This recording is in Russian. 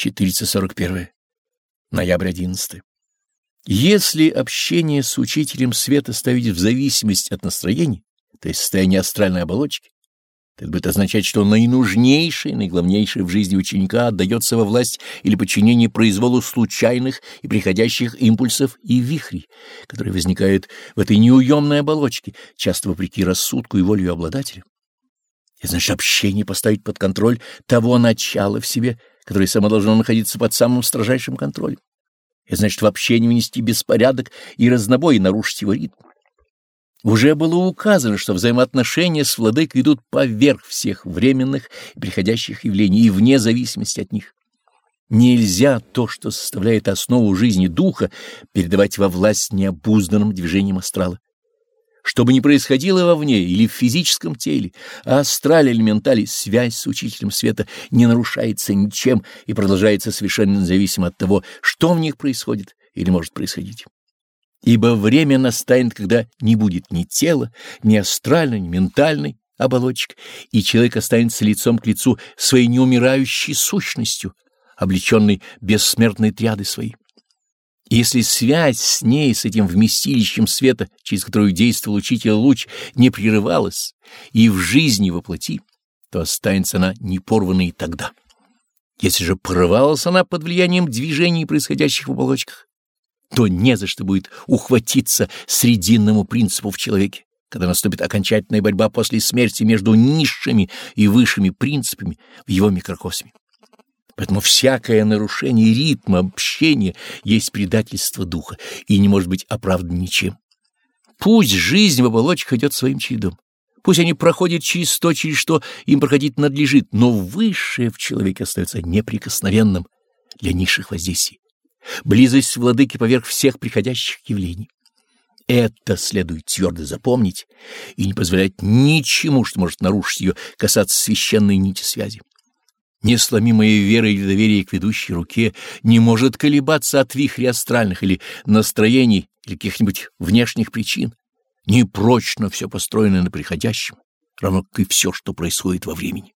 441. Ноябрь 11. Если общение с учителем света ставить в зависимость от настроения, то есть состояния астральной оболочки, то это будет означать, что наинужнейшее, наиглавнейшее в жизни ученика отдается во власть или подчинение произволу случайных и приходящих импульсов и вихрей, которые возникают в этой неуемной оболочке, часто вопреки рассудку и воле обладателя. И значит, общение поставить под контроль того начала в себе, которое само должно находиться под самым строжайшим контролем. И значит, в общении внести беспорядок и разнобой, и нарушить его ритм. Уже было указано, что взаимоотношения с владыкой идут поверх всех временных и приходящих явлений и вне зависимости от них. Нельзя то, что составляет основу жизни духа, передавать во власть необузданным движением астрала. Что бы ни происходило вовне или в физическом теле, а астрале или ментале, связь с учителем света не нарушается ничем и продолжается совершенно независимо от того, что в них происходит или может происходить. Ибо время настанет, когда не будет ни тела, ни астральной, ни ментальной оболочек, и человек останется лицом к лицу своей неумирающей сущностью, облеченной бессмертной триады своей. Если связь с ней, с этим вместилищем света, через которую действовал учитель луч, не прерывалась и в жизни воплоти, то останется она непорванной тогда. Если же порывалась она под влиянием движений, происходящих в оболочках, то не за что будет ухватиться срединному принципу в человеке, когда наступит окончательная борьба после смерти между низшими и высшими принципами в его микрокосме. Поэтому всякое нарушение ритма общения есть предательство духа и не может быть оправдан ничем. Пусть жизнь в оболочках идет своим чередом. Пусть они проходят через то, через что им проходить надлежит, но высшее в человеке остается неприкосновенным для низших воздействий. Близость владыки поверх всех приходящих явлений. Это следует твердо запомнить и не позволять ничему, что может нарушить ее, касаться священной нити связи. Несломимая вера или доверие к ведущей руке не может колебаться от вихря астральных или настроений или каких-нибудь внешних причин. Непрочно все построено на приходящем, равно как и все, что происходит во времени.